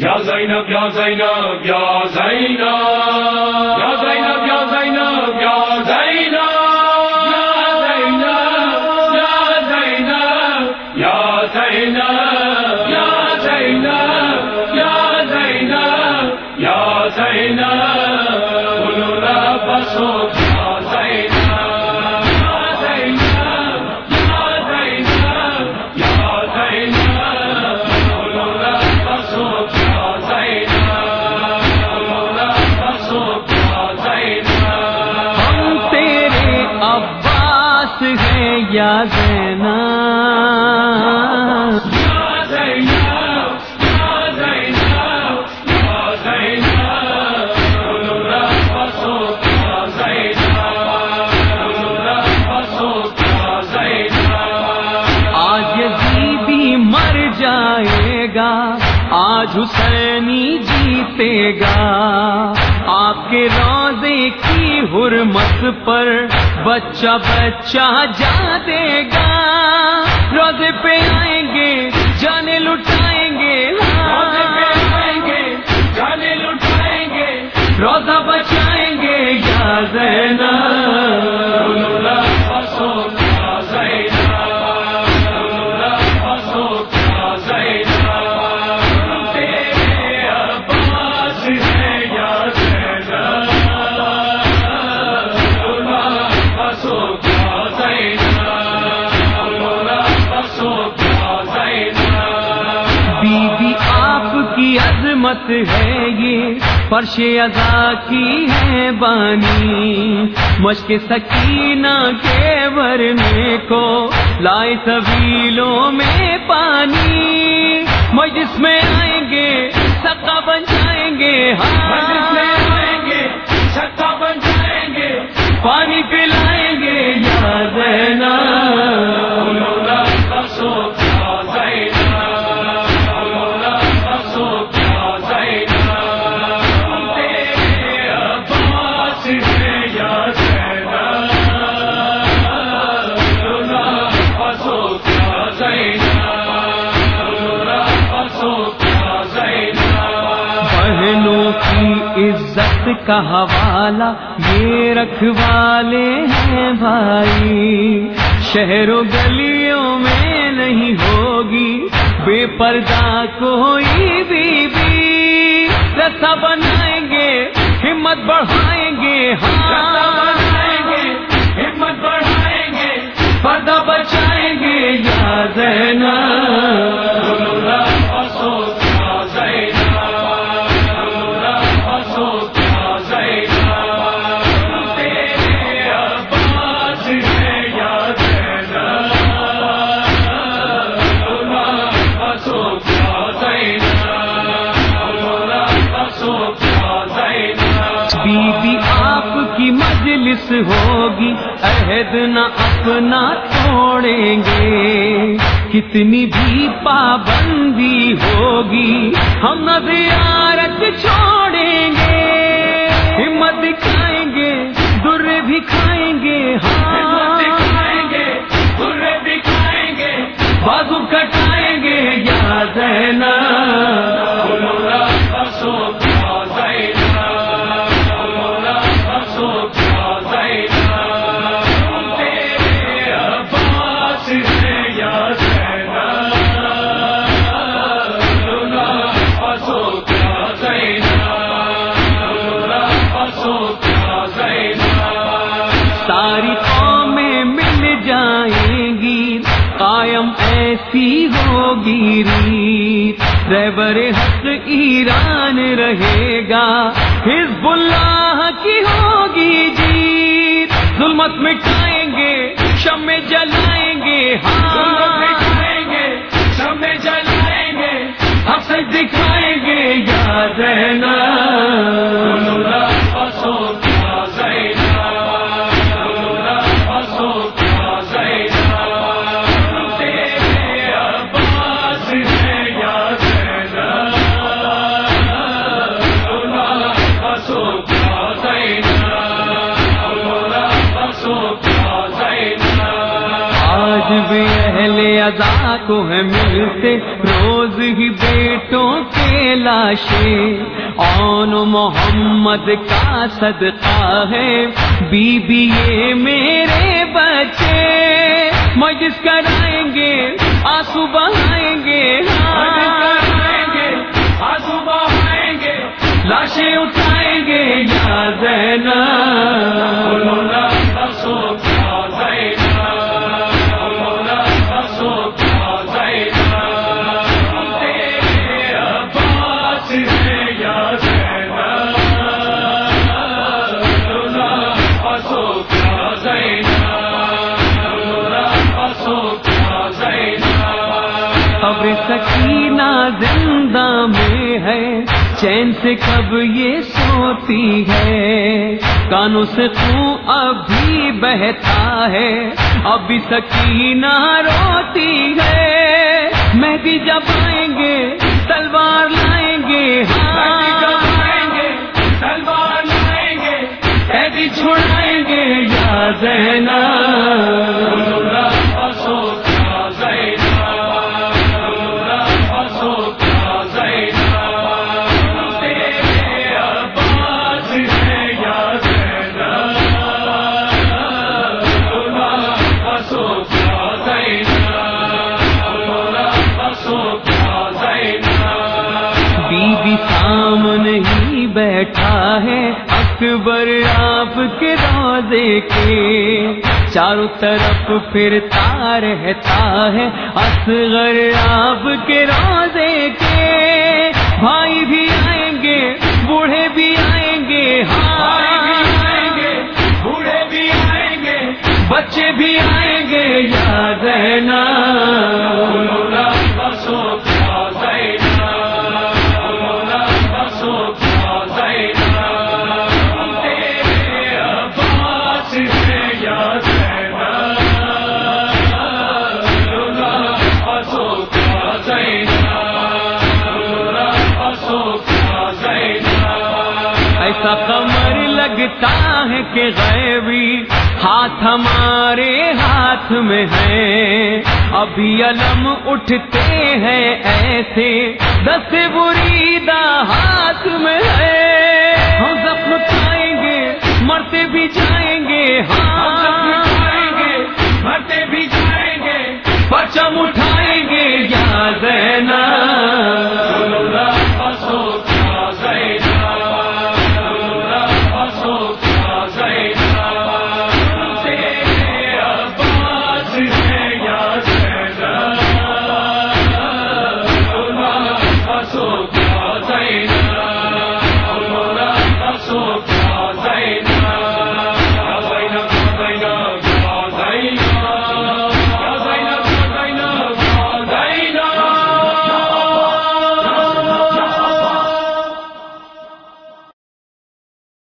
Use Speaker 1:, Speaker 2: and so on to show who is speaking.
Speaker 1: یا زینب یا زینب یا زینب یا زینب یا زینب یا زینب یا زینب یا زینب یا زینب
Speaker 2: گا، آج حسینی جیتے گا۔ آپ کے روزے کی حرمت پر بچہ بچہ جا دے گا۔ روزے پہ آئے عظمت ہے یہ، فرش ادا کی ہے بانی۔ مشق سکینہ کے ورنے کو لائے طویلوں میں پانی۔ مجلس میں آئیں گے سکا بن جائیں گے۔ ہاں۔ عزت کا حوالہ یہ رکھوالے ہیں بھائی۔ شہروں گلیوں میں نہیں ہوگی، بے پردہ کوئی بی بی رسا بنائیں گے، ہمت بڑھائیں گے ہاں۔
Speaker 1: بنائیں گے، ہمت بڑھائیں گے،
Speaker 2: پردہ بچائیں گے، یا زینب۔ مجلس ہوگی، عہد نہ اپنا توڑیں گے۔ کتنی بھی پابندی ہوگی، ہم نہ زیارت چھوڑیں گے۔ ہمت دکھائیں گے، در بھی کھائیں گے۔ ہاں۔ مل جائیں گی، قائم ایسی ہوگی ریت۔ رہبر حق ایران رہے گا، حزب اللہ کی ہوگی جیت۔ ظلمت مٹائیں گے، شم جلائیں بھی اہل ازا کو ہے ملتے روز ہی بیٹوں کے لاشے اون محمد کا صدقہ ہے بی بی یہ میرے بچے۔ مجلس کرائیں گے، آنسو بہائیں گے،
Speaker 1: آنسو بہائیں گے۔
Speaker 2: لاشیں اٹھائیں گے، یا زینب۔ اب سکینہ زندہ میں ہے۔ چین سے کب یہ سوتی ہے؟ کانوں سے خون اب بھی بہتا ہے۔ اب بھی سکینہ روتی ہے۔ میں بھی جب آئیں گے، تلوار لائیں گے۔ ہاں۔
Speaker 1: جمائیں گے، تلوار لائیں گے۔
Speaker 2: چھڑائیں گے، یا زینب۔ بیٹھا ہے اکبر آپ کے روزے کے۔ چاروں طرف پھرتا رہتا ہے اصغر آپ کے روزے کے۔ بھائی بھی آئیں گے، بوڑھے بھی آئیں گے۔
Speaker 1: بھی
Speaker 2: ہاں۔
Speaker 1: آئیں گے بوڑھے بھی آئیں گے،
Speaker 2: بچے بھی آئیں گے۔ یا زینب سا کمر لگتا ہے کہ غیبی ہاتھ ہمارے ہاتھ میں ہے۔ ابھی علم اٹھتے ہیں ایسے دس بریدہ ہاتھ میں